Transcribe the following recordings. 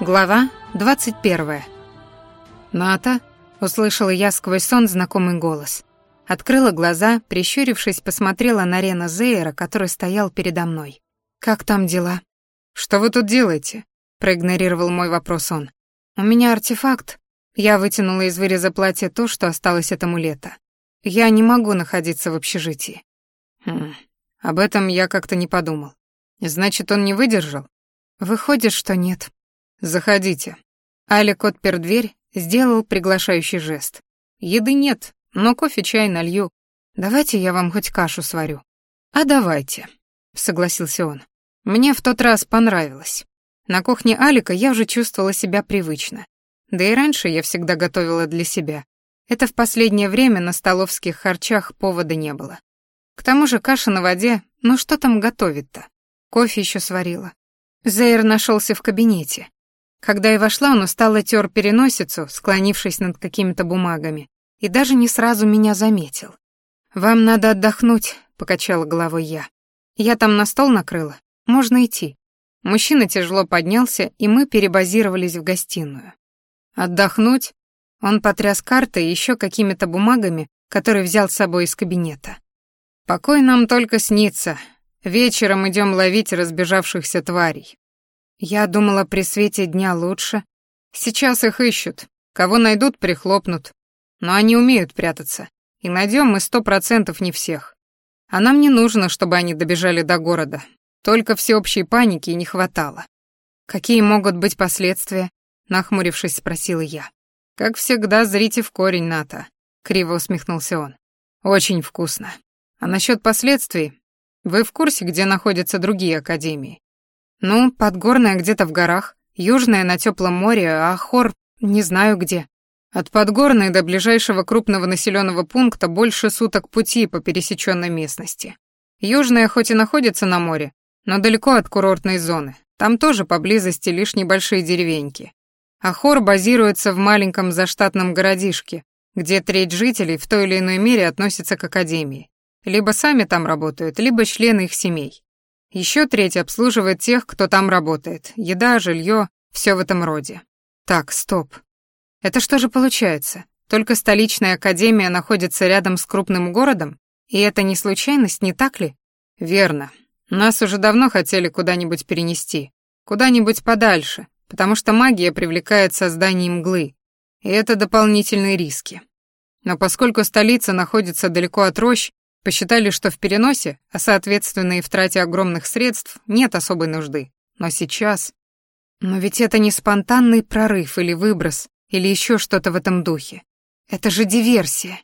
Глава 21. «Ната?» — услышала я сквозь сон знакомый голос. Открыла глаза, прищурившись, посмотрела на Рена Зейера, который стоял передо мной. «Как там дела?» «Что вы тут делаете?» — проигнорировал мой вопрос он. «У меня артефакт». Я вытянула из выреза платья то, что осталось от амулета. «Я не могу находиться в общежитии». «Хм, об этом я как-то не подумал. Значит, он не выдержал?» «Выходит, что нет», «Заходите». Алик отпер дверь, сделал приглашающий жест. «Еды нет, но кофе-чай налью. Давайте я вам хоть кашу сварю». «А давайте», — согласился он. «Мне в тот раз понравилось. На кухне Алика я уже чувствовала себя привычно. Да и раньше я всегда готовила для себя. Это в последнее время на столовских харчах повода не было. К тому же каша на воде, ну что там готовить-то? Кофе еще сварила. Зейр нашелся в кабинете. Когда я вошла, он устало тер переносицу, склонившись над какими-то бумагами, и даже не сразу меня заметил. «Вам надо отдохнуть», — покачала головой я. «Я там на стол накрыла. Можно идти». Мужчина тяжело поднялся, и мы перебазировались в гостиную. «Отдохнуть?» Он потряс картой и еще какими-то бумагами, которые взял с собой из кабинета. «Покой нам только снится. Вечером идем ловить разбежавшихся тварей. Я думала, при свете дня лучше. Сейчас их ищут. Кого найдут, прихлопнут. Но они умеют прятаться. И найдем мы сто процентов не всех. А нам не нужно, чтобы они добежали до города. Только всеобщей паники не хватало. Какие могут быть последствия? Нахмурившись, спросила я. Как всегда, зрите в корень, Ната. Криво усмехнулся он. Очень вкусно. А насчет последствий? Вы в курсе, где находятся другие академии? Ну, Подгорная где-то в горах, Южная на теплом море, а Хор не знаю где. От Подгорной до ближайшего крупного населенного пункта больше суток пути по пересеченной местности. Южная хоть и находится на море, но далеко от курортной зоны. Там тоже поблизости лишь небольшие деревеньки. А Хор базируется в маленьком заштатном городишке, где треть жителей в той или иной мере относится к академии. Либо сами там работают, либо члены их семей. Еще треть обслуживает тех, кто там работает. Еда, жилье, все в этом роде. Так, стоп. Это что же получается? Только столичная академия находится рядом с крупным городом? И это не случайность, не так ли? Верно. Нас уже давно хотели куда-нибудь перенести. Куда-нибудь подальше, потому что магия привлекает создание мглы. И это дополнительные риски. Но поскольку столица находится далеко от рощ, Посчитали, что в переносе, а соответственно и в трате огромных средств, нет особой нужды. Но сейчас... Но ведь это не спонтанный прорыв или выброс, или еще что-то в этом духе. Это же диверсия.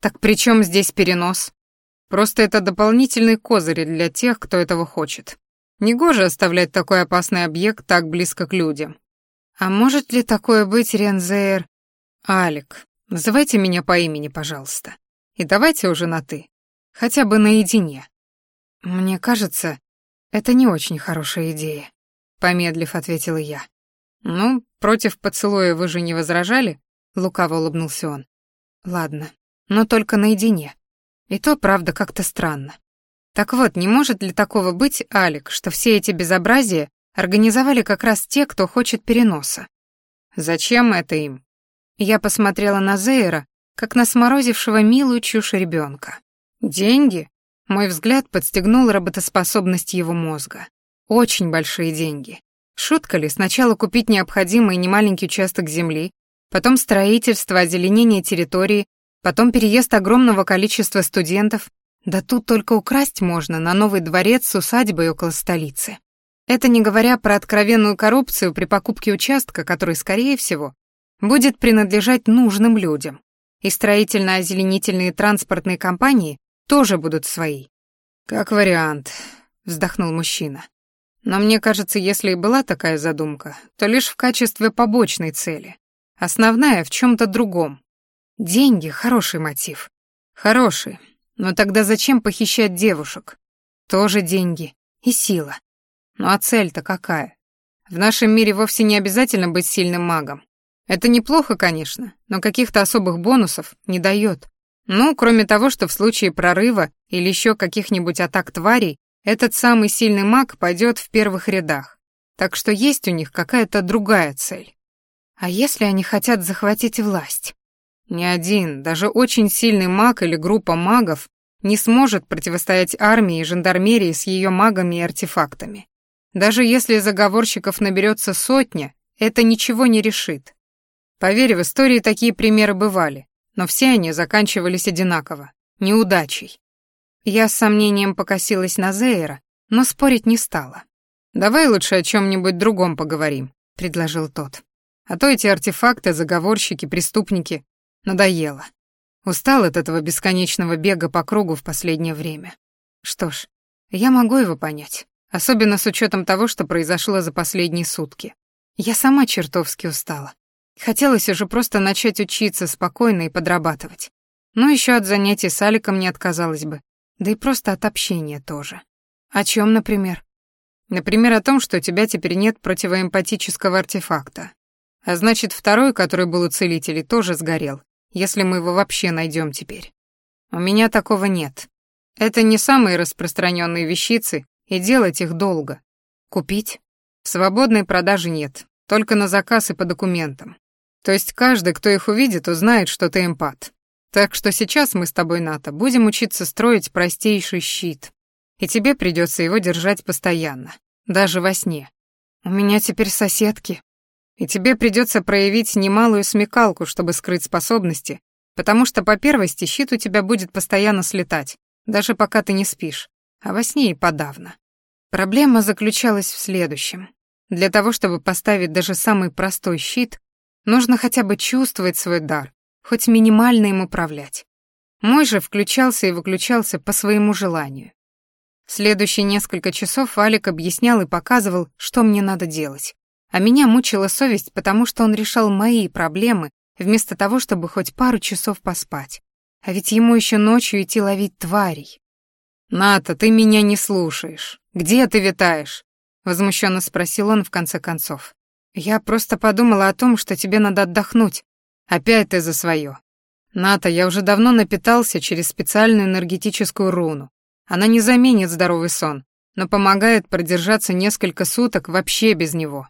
Так при чем здесь перенос? Просто это дополнительный козырь для тех, кто этого хочет. Негоже оставлять такой опасный объект так близко к людям. А может ли такое быть, Рензейр? Алик, называйте меня по имени, пожалуйста. И давайте уже на «ты». Хотя бы наедине. Мне кажется, это не очень хорошая идея, помедлив ответила я. Ну, против поцелуя вы же не возражали? Лукаво улыбнулся он. Ладно, но только наедине. И то, правда, как-то странно. Так вот, не может ли такого быть, Алик, что все эти безобразия организовали как раз те, кто хочет переноса? Зачем это им? Я посмотрела на Зейра, как на сморозившего милую чушь ребенка. Деньги? Мой взгляд подстегнул работоспособность его мозга. Очень большие деньги. Шутка ли сначала купить необходимый немаленький участок земли, потом строительство, озеленение территории, потом переезд огромного количества студентов. Да тут только украсть можно на новый дворец с усадьбой около столицы. Это не говоря про откровенную коррупцию при покупке участка, который, скорее всего, будет принадлежать нужным людям. И строительно-озеленительные транспортные компании тоже будут свои. Как вариант, вздохнул мужчина. Но мне кажется, если и была такая задумка, то лишь в качестве побочной цели. Основная в чем то другом. Деньги — хороший мотив. Хороший. Но тогда зачем похищать девушек? Тоже деньги. И сила. Ну а цель-то какая? В нашем мире вовсе не обязательно быть сильным магом. Это неплохо, конечно, но каких-то особых бонусов не дает. Ну, кроме того, что в случае прорыва или еще каких-нибудь атак тварей, этот самый сильный маг пойдет в первых рядах. так что есть у них какая-то другая цель. А если они хотят захватить власть? Ни один, даже очень сильный маг или группа магов не сможет противостоять армии и жандармерии с ее магами и артефактами. Даже если заговорщиков наберется сотня, это ничего не решит. Поверь, в истории такие примеры бывали, но все они заканчивались одинаково — неудачей. Я с сомнением покосилась на Зейра, но спорить не стала. «Давай лучше о чем нибудь другом поговорим», — предложил тот. «А то эти артефакты, заговорщики, преступники — надоело. Устал от этого бесконечного бега по кругу в последнее время. Что ж, я могу его понять, особенно с учетом того, что произошло за последние сутки. Я сама чертовски устала. Хотелось уже просто начать учиться спокойно и подрабатывать. Но еще от занятий с Аликом не отказалась бы. Да и просто от общения тоже. О чем, например? Например, о том, что у тебя теперь нет противоэмпатического артефакта. А значит, второй, который был у целителей, тоже сгорел, если мы его вообще найдем теперь. У меня такого нет. Это не самые распространенные вещицы, и делать их долго. Купить? В свободной продаже нет, только на заказ и по документам. То есть каждый, кто их увидит, узнает, что ты эмпат. Так что сейчас мы с тобой, Ната, будем учиться строить простейший щит. И тебе придется его держать постоянно, даже во сне. У меня теперь соседки. И тебе придется проявить немалую смекалку, чтобы скрыть способности, потому что по первости щит у тебя будет постоянно слетать, даже пока ты не спишь, а во сне и подавно. Проблема заключалась в следующем. Для того, чтобы поставить даже самый простой щит, Нужно хотя бы чувствовать свой дар, хоть минимально им управлять. Мой же включался и выключался по своему желанию. Следующие несколько часов Алик объяснял и показывал, что мне надо делать. А меня мучила совесть, потому что он решал мои проблемы, вместо того, чтобы хоть пару часов поспать. А ведь ему еще ночью идти ловить тварей. «Ната, ты меня не слушаешь. Где ты витаешь?» — возмущенно спросил он в конце концов. Я просто подумала о том, что тебе надо отдохнуть. Опять ты за свое. Ната, я уже давно напитался через специальную энергетическую руну. Она не заменит здоровый сон, но помогает продержаться несколько суток вообще без него.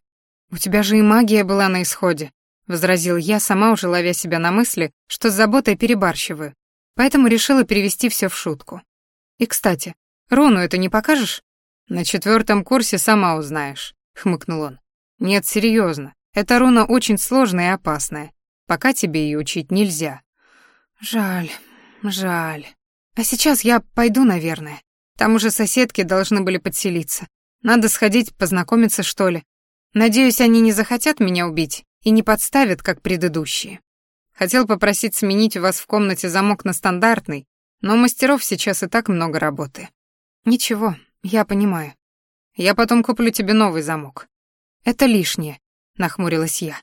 У тебя же и магия была на исходе, возразил я, сама уже ловя себя на мысли, что с заботой перебарщиваю. Поэтому решила перевести все в шутку. И, кстати, руну это не покажешь? На четвертом курсе сама узнаешь, хмыкнул он. Нет, серьезно. Эта руна очень сложная и опасная. Пока тебе ее учить нельзя. Жаль, жаль. А сейчас я пойду, наверное. Там уже соседки должны были подселиться. Надо сходить, познакомиться, что ли. Надеюсь, они не захотят меня убить и не подставят, как предыдущие. Хотел попросить сменить у вас в комнате замок на стандартный, но у мастеров сейчас и так много работы. Ничего, я понимаю. Я потом куплю тебе новый замок. Это лишнее, нахмурилась я.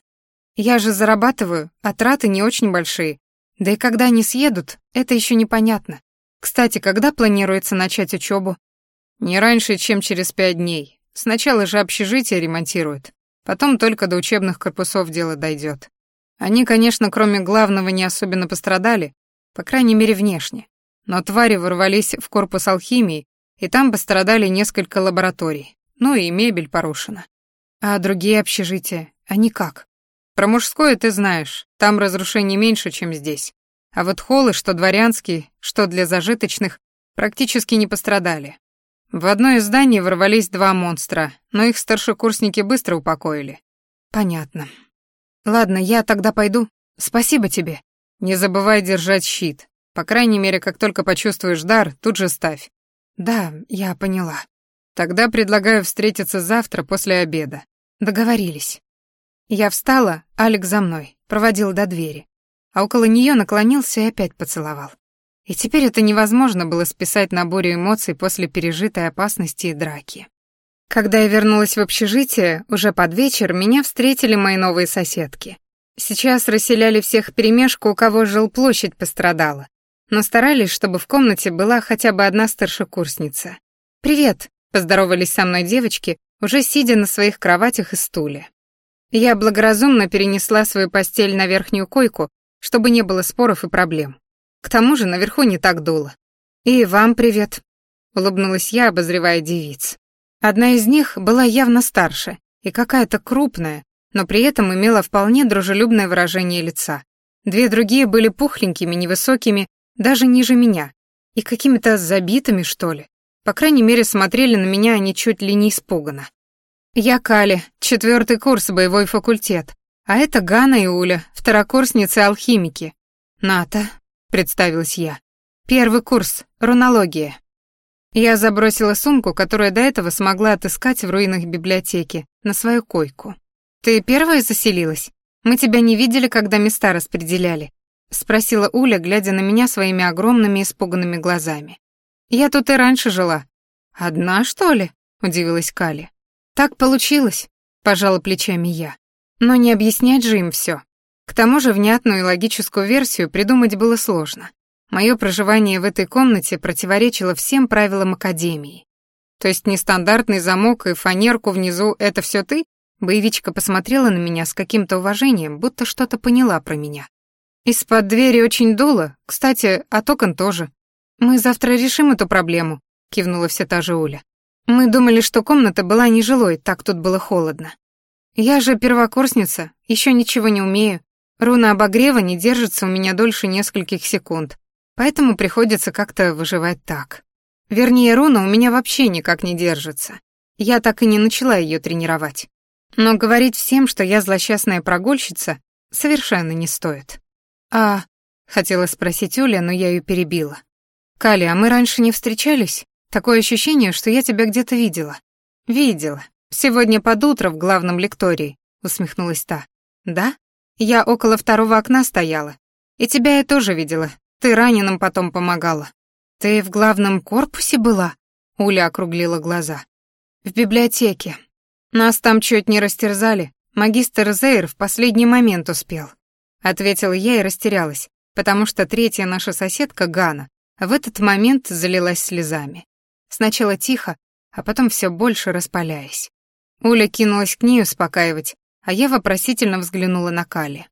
Я же зарабатываю, а траты не очень большие. Да и когда они съедут, это еще непонятно. Кстати, когда планируется начать учебу? Не раньше, чем через пять дней. Сначала же общежитие ремонтируют, потом только до учебных корпусов дело дойдет. Они, конечно, кроме главного не особенно пострадали, по крайней мере, внешне. Но твари ворвались в корпус алхимии, и там пострадали несколько лабораторий. Ну и мебель порушена. А другие общежития, они как? Про мужское ты знаешь, там разрушений меньше, чем здесь. А вот холлы, что дворянские, что для зажиточных, практически не пострадали. В одно из зданий ворвались два монстра, но их старшекурсники быстро упокоили. Понятно. Ладно, я тогда пойду. Спасибо тебе. Не забывай держать щит. По крайней мере, как только почувствуешь дар, тут же ставь. Да, я поняла. Тогда предлагаю встретиться завтра после обеда. Договорились. Я встала, Алекс за мной, проводил до двери. А около нее наклонился и опять поцеловал. И теперь это невозможно было списать на бурю эмоций после пережитой опасности и драки. Когда я вернулась в общежитие, уже под вечер меня встретили мои новые соседки. Сейчас расселяли всех перемешку, у кого жилплощадь пострадала, но старались, чтобы в комнате была хотя бы одна старшекурсница. «Привет», Поздоровались со мной девочки, уже сидя на своих кроватях и стуле. Я благоразумно перенесла свою постель на верхнюю койку, чтобы не было споров и проблем. К тому же наверху не так дуло. «И вам привет», — улыбнулась я, обозревая девиц. Одна из них была явно старше, и какая-то крупная, но при этом имела вполне дружелюбное выражение лица. Две другие были пухленькими, невысокими, даже ниже меня, и какими-то забитыми, что ли. По крайней мере, смотрели на меня они чуть ли не испуганно. Я Кали, четвертый курс, боевой факультет, а это Гана и Уля, второкурсницы-алхимики. Ната, представилась я. Первый курс, рунология. Я забросила сумку, которую до этого смогла отыскать в руинах библиотеки, на свою койку. «Ты первая заселилась? Мы тебя не видели, когда места распределяли», — спросила Уля, глядя на меня своими огромными испуганными глазами. «Я тут и раньше жила». «Одна, что ли?» — удивилась Кали. «Так получилось», — пожала плечами я. «Но не объяснять же им все. К тому же внятную и логическую версию придумать было сложно. Мое проживание в этой комнате противоречило всем правилам Академии. То есть нестандартный замок и фанерку внизу — это все ты? Боевичка посмотрела на меня с каким-то уважением, будто что-то поняла про меня. Из-под двери очень дуло, кстати, от окон тоже. Мы завтра решим эту проблему, кивнула вся та же Оля. Мы думали, что комната была нежилой, так тут было холодно. Я же первокурсница, еще ничего не умею. Руна обогрева не держится у меня дольше нескольких секунд, Поэтому приходится как-то выживать так. Вернее, руна у меня вообще никак не держится. Я так и не начала ее тренировать. Но говорить всем, что я злосчастная прогульщица, совершенно не стоит. «А...» — хотела спросить Оля, но я ее перебила. «Кали, а мы раньше не встречались? Такое ощущение, что я тебя где-то видела». «Видела. Сегодня под утро в главном лектории», — усмехнулась та. «Да? Я около второго окна стояла. И тебя я тоже видела, ты раненым потом помогала. Ты в главном корпусе была? Уля округлила глаза. В библиотеке. Нас там чуть не растерзали. Магистр Зейр в последний момент успел. Ответила я и растерялась, потому что третья наша соседка, Гана, в этот момент залилась слезами. Сначала тихо, а потом все больше распаляясь. Уля кинулась к ней успокаивать, а я вопросительно взглянула на Кали.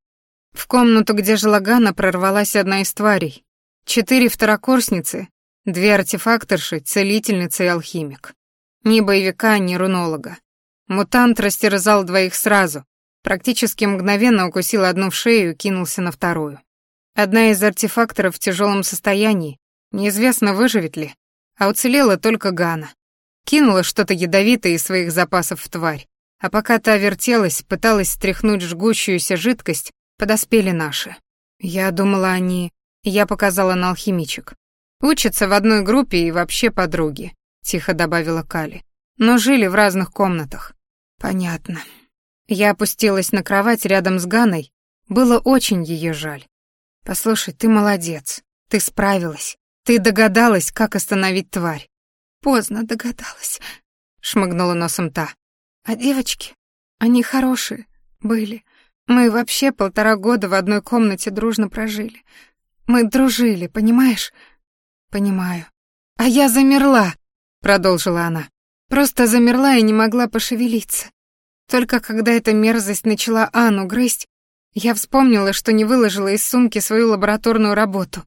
В комнату, где жила Гана, прорвалась одна из тварей. Четыре второкурсницы, две артефакторши, целительница и алхимик. Ни боевика, ни рунолога. Мутант растерзал двоих сразу, практически мгновенно укусил одну в шею и кинулся на вторую. Одна из артефакторов в тяжелом состоянии, неизвестно, выживет ли, а уцелела только Гана. Кинула что-то ядовитое из своих запасов в тварь, а пока та вертелась, пыталась стряхнуть жгущуюся жидкость, подоспели наши. Я думала, они... Я показала на алхимичек. Учатся в одной группе и вообще подруги, тихо добавила Кали. Но жили в разных комнатах. Понятно. Я опустилась на кровать рядом с Ганой. Было очень ее жаль. Послушай, ты молодец. Ты справилась. Ты догадалась, как остановить тварь. Поздно догадалась, шмыгнула носом та. А девочки, они хорошие были. Мы вообще полтора года в одной комнате дружно прожили. Мы дружили, понимаешь? Понимаю. А я замерла, продолжила она. Просто замерла и не могла пошевелиться. Только когда эта мерзость начала Анну грызть, я вспомнила, что не выложила из сумки свою лабораторную работу.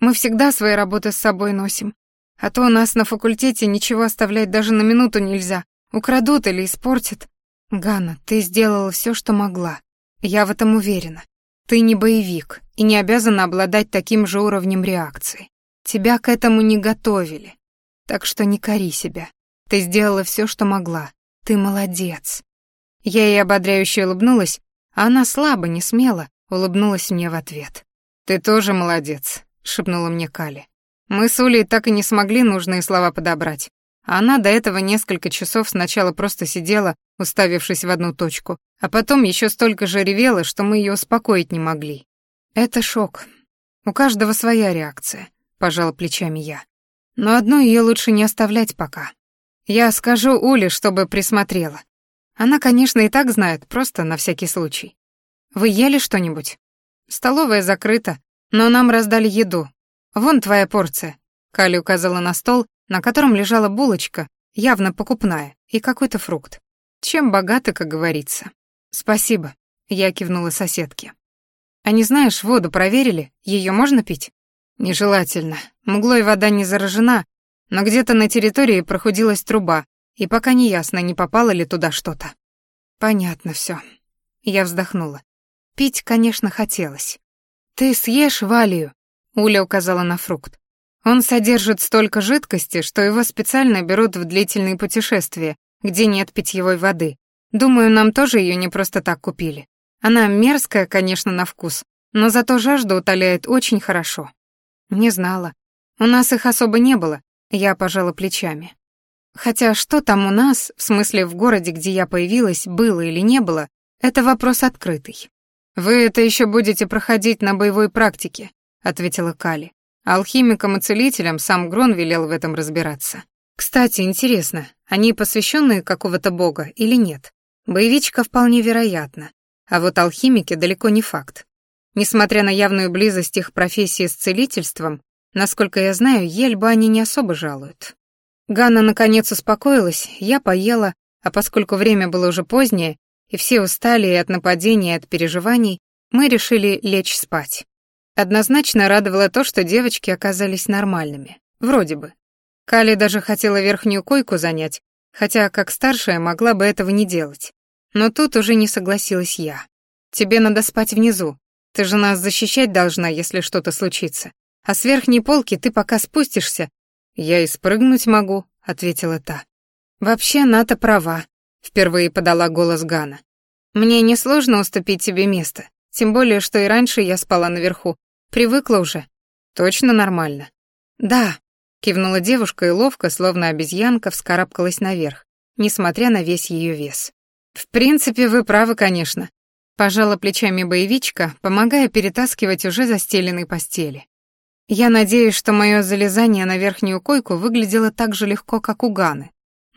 Мы всегда свои работы с собой носим. А то у нас на факультете ничего оставлять даже на минуту нельзя. Украдут или испортят. Ганна, ты сделала все, что могла. Я в этом уверена. Ты не боевик и не обязана обладать таким же уровнем реакции. Тебя к этому не готовили. Так что не кори себя. Ты сделала все, что могла. Ты молодец. Я ей ободряюще улыбнулась, а она слабо, не смело улыбнулась мне в ответ. «Ты тоже молодец», — шепнула мне Кали. Мы с Улей так и не смогли нужные слова подобрать. А она до этого несколько часов сначала просто сидела, уставившись в одну точку, а потом еще столько же ревела, что мы ее успокоить не могли. Это шок. У каждого своя реакция, пожала плечами я. Но одну ее лучше не оставлять пока. Я скажу Уле, чтобы присмотрела. Она, конечно, и так знает, просто на всякий случай. Вы ели что-нибудь? Столовая закрыта, но нам раздали еду. Вон твоя порция. Кали указала на стол, на котором лежала булочка, явно покупная, и какой-то фрукт. Чем богаты, как говорится. Спасибо, я кивнула соседке. А не знаешь, воду проверили? Ее можно пить? Нежелательно. Мглой вода не заражена, но где-то на территории прохудилась труба, и пока не ясно, не попало ли туда что-то. Понятно все. Я вздохнула. Пить, конечно, хотелось. Ты съешь валию, Уля указала на фрукт. Он содержит столько жидкости, что его специально берут в длительные путешествия, где нет питьевой воды. Думаю, нам тоже ее не просто так купили. Она мерзкая, конечно, на вкус, но зато жажду утоляет очень хорошо. Не знала. У нас их особо не было, я пожала плечами. Хотя что там у нас, в смысле в городе, где я появилась, было или не было, это вопрос открытый. Вы это еще будете проходить на боевой практике, ответила Кали. Алхимикам и целителям сам Грон велел в этом разбираться. Кстати, интересно, они посвященные какого-то бога или нет? Боевичка вполне вероятно, а вот алхимики далеко не факт. Несмотря на явную близость их профессии с целительством, насколько я знаю, Ельбу они не особо жалуют. Ганна наконец успокоилась, я поела, а поскольку время было уже позднее, и все устали и от нападений, и от переживаний, мы решили лечь спать. Однозначно радовало то, что девочки оказались нормальными. Вроде бы. Кали даже хотела верхнюю койку занять, хотя как старшая могла бы этого не делать. Но тут уже не согласилась я. «Тебе надо спать внизу, ты же нас защищать должна, если что-то случится. А с верхней полки ты пока спустишься. Я и спрыгнуть могу, ответила та. Вообще, Ната права, впервые подала голос Гана. Мне несложно уступить тебе место, тем более, что и раньше я спала наверху. Привыкла уже. Точно нормально. Да, кивнула девушка и ловко, словно обезьянка, вскарабкалась наверх, несмотря на весь ее вес. В принципе, вы правы, конечно. Пожала плечами боевичка, помогая перетаскивать уже застеленной постели. Я надеюсь, что мое залезание на верхнюю койку выглядело так же легко, как у Ганы.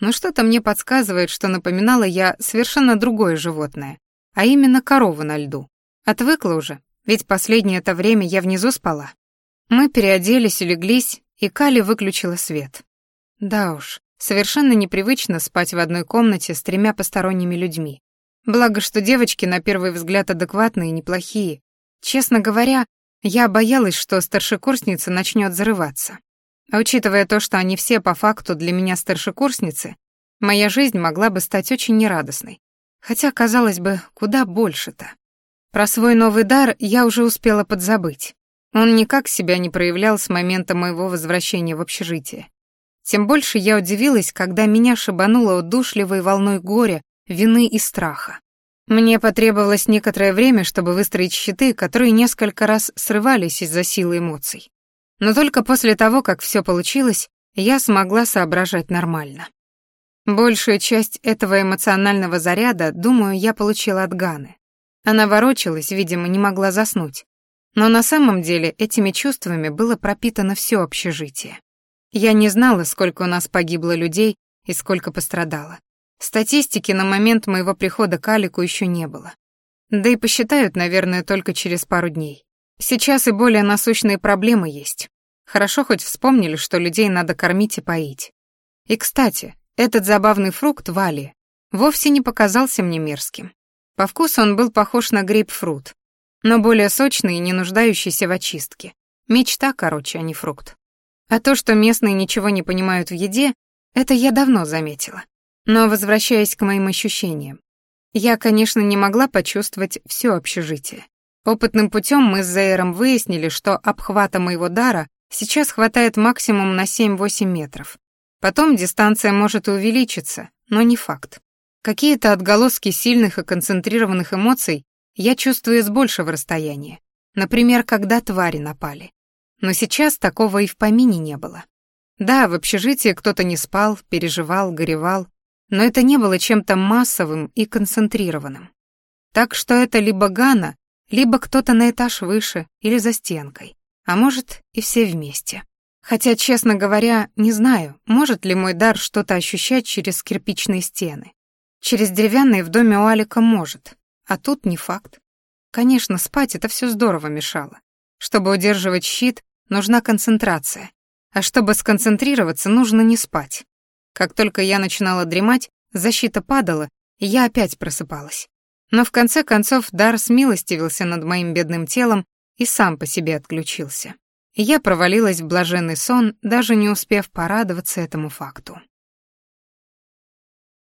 Но что-то мне подсказывает, что напоминала я совершенно другое животное, а именно корову на льду. Отвыкла уже, ведь последнее это время я внизу спала. Мы переоделись и леглись, и Кали выключила свет. Да уж, совершенно непривычно спать в одной комнате с тремя посторонними людьми. Благо, что девочки на первый взгляд адекватные и неплохие. Честно говоря, я боялась, что старшекурсница начнет зарываться. А учитывая то, что они все по факту для меня старшекурсницы, моя жизнь могла бы стать очень нерадостной. Хотя, казалось бы, куда больше-то. Про свой новый дар я уже успела подзабыть. Он никак себя не проявлял с момента моего возвращения в общежитие. Тем больше я удивилась, когда меня шибануло удушливой волной горя вины и страха. Мне потребовалось некоторое время, чтобы выстроить щиты, которые несколько раз срывались из-за силы эмоций. Но только после того, как все получилось, я смогла соображать нормально. Большую часть этого эмоционального заряда, думаю, я получила от Ганы. Она ворочалась, видимо, не могла заснуть. Но на самом деле этими чувствами было пропитано все общежитие. Я не знала, сколько у нас погибло людей и сколько пострадало. Статистики на момент моего прихода к Алику еще не было. Да и посчитают, наверное, только через пару дней. Сейчас и более насущные проблемы есть. Хорошо хоть вспомнили, что людей надо кормить и поить. И, кстати, этот забавный фрукт Вали вовсе не показался мне мерзким. По вкусу он был похож на грейпфрут, но более сочный и не нуждающийся в очистке. Мечта, короче, а не фрукт. А то, что местные ничего не понимают в еде, это я давно заметила. Но возвращаясь к моим ощущениям, я, конечно, не могла почувствовать все общежитие. Опытным путем мы с Зейром выяснили, что обхвата моего дара сейчас хватает максимум на 7-8 метров. Потом дистанция может увеличиться, но не факт. Какие-то отголоски сильных и концентрированных эмоций я чувствую с большего расстояния. Например, когда твари напали. Но сейчас такого и в помине не было. Да, в общежитии кто-то не спал, переживал, горевал, но это не было чем-то массовым и концентрированным. Так что это либо Гана, либо кто-то на этаж выше или за стенкой, а может и все вместе. Хотя, честно говоря, не знаю, может ли мой дар что-то ощущать через кирпичные стены. Через деревянные в доме у Алика может, а тут не факт. Конечно, спать это все здорово мешало. Чтобы удерживать щит, нужна концентрация. А чтобы сконцентрироваться, нужно не спать. Как только я начинала дремать, защита падала, и я опять просыпалась. Но в конце концов дар смилостивился над моим бедным телом и сам по себе отключился. Я провалилась в блаженный сон, даже не успев порадоваться этому факту.